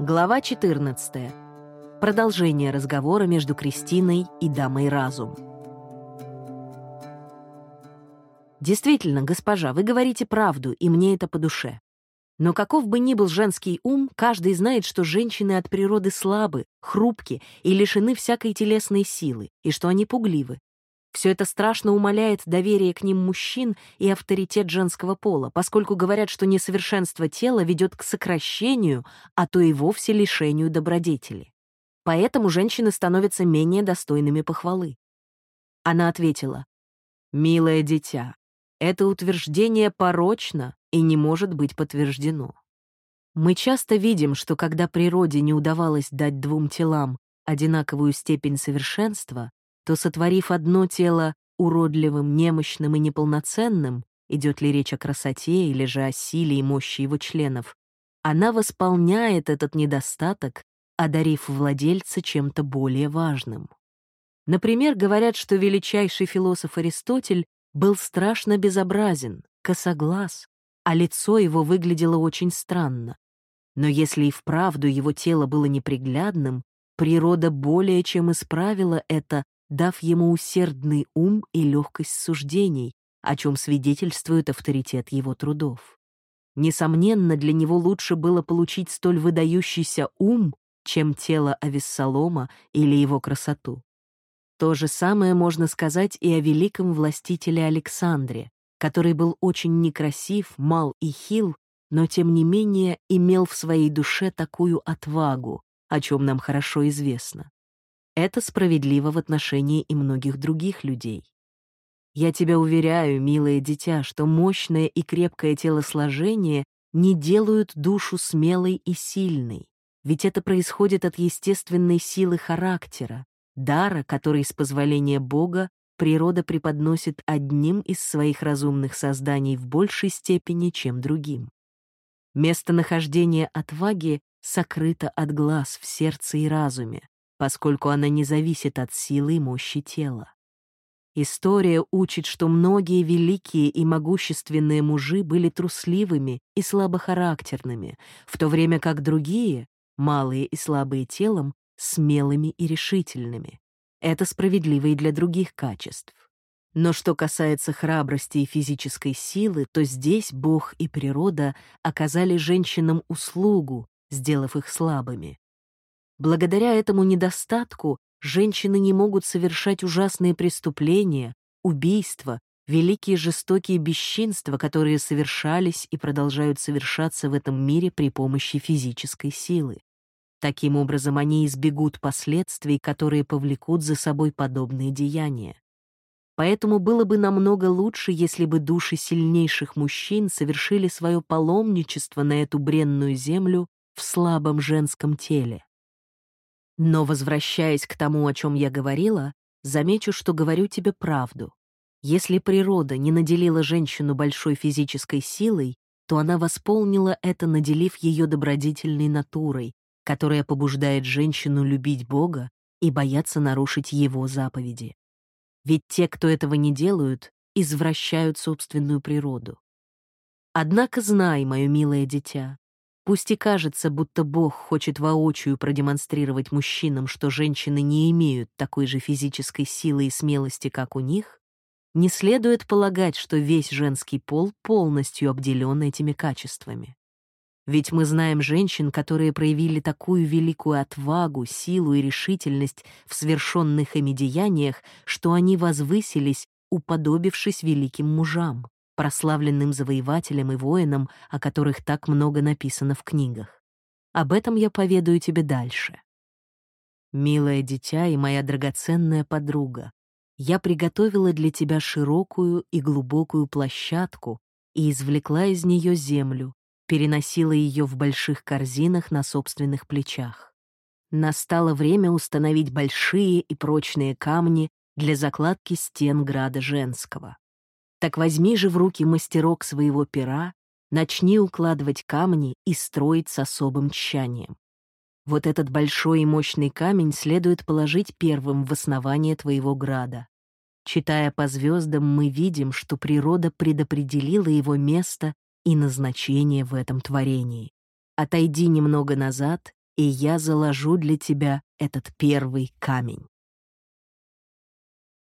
Глава 14. Продолжение разговора между Кристиной и дамой разум. Действительно, госпожа, вы говорите правду, и мне это по душе. Но каков бы ни был женский ум, каждый знает, что женщины от природы слабы, хрупки и лишены всякой телесной силы, и что они пугливы. Все это страшно умаляет доверие к ним мужчин и авторитет женского пола, поскольку говорят, что несовершенство тела ведет к сокращению, а то и вовсе лишению добродетели. Поэтому женщины становятся менее достойными похвалы. Она ответила, «Милое дитя, это утверждение порочно и не может быть подтверждено. Мы часто видим, что когда природе не удавалось дать двум телам одинаковую степень совершенства, то, сотворив одно тело уродливым, немощным и неполноценным, идет ли речь о красоте или же о силе и мощи его членов, она восполняет этот недостаток, одарив владельца чем-то более важным. Например, говорят, что величайший философ Аристотель был страшно безобразен, косоглаз, а лицо его выглядело очень странно. Но если и вправду его тело было неприглядным, природа более чем исправила это, дав ему усердный ум и легкость суждений, о чем свидетельствует авторитет его трудов. Несомненно, для него лучше было получить столь выдающийся ум, чем тело Авессалома или его красоту. То же самое можно сказать и о великом властителе Александре, который был очень некрасив, мал и хил, но тем не менее имел в своей душе такую отвагу, о чем нам хорошо известно. Это справедливо в отношении и многих других людей. Я тебя уверяю, милое дитя, что мощное и крепкое телосложение не делают душу смелой и сильной, ведь это происходит от естественной силы характера, дара, который с позволения Бога природа преподносит одним из своих разумных созданий в большей степени, чем другим. Местонахождение отваги сокрыто от глаз в сердце и разуме, поскольку она не зависит от силы и мощи тела. История учит, что многие великие и могущественные мужи были трусливыми и слабохарактерными, в то время как другие, малые и слабые телом, смелыми и решительными. Это справедливо и для других качеств. Но что касается храбрости и физической силы, то здесь Бог и природа оказали женщинам услугу, сделав их слабыми. Благодаря этому недостатку женщины не могут совершать ужасные преступления, убийства, великие жестокие бесчинства, которые совершались и продолжают совершаться в этом мире при помощи физической силы. Таким образом, они избегут последствий, которые повлекут за собой подобные деяния. Поэтому было бы намного лучше, если бы души сильнейших мужчин совершили свое паломничество на эту бренную землю в слабом женском теле. Но, возвращаясь к тому, о чем я говорила, замечу, что говорю тебе правду. Если природа не наделила женщину большой физической силой, то она восполнила это, наделив ее добродетельной натурой, которая побуждает женщину любить Бога и бояться нарушить Его заповеди. Ведь те, кто этого не делают, извращают собственную природу. Однако знай, мое милое дитя, Пусть и кажется, будто Бог хочет воочию продемонстрировать мужчинам, что женщины не имеют такой же физической силы и смелости, как у них, не следует полагать, что весь женский пол полностью обделен этими качествами. Ведь мы знаем женщин, которые проявили такую великую отвагу, силу и решительность в совершенных ими деяниях, что они возвысились, уподобившись великим мужам прославленным завоевателем и воином, о которых так много написано в книгах. Об этом я поведаю тебе дальше. Милое дитя и моя драгоценная подруга, я приготовила для тебя широкую и глубокую площадку и извлекла из нее землю, переносила ее в больших корзинах на собственных плечах. Настало время установить большие и прочные камни для закладки стен града женского. Так возьми же в руки мастерок своего пера, начни укладывать камни и строить с особым тщанием. Вот этот большой и мощный камень следует положить первым в основание твоего града. Читая по звездам, мы видим, что природа предопределила его место и назначение в этом творении. Отойди немного назад и я заложу для тебя этот первый камень.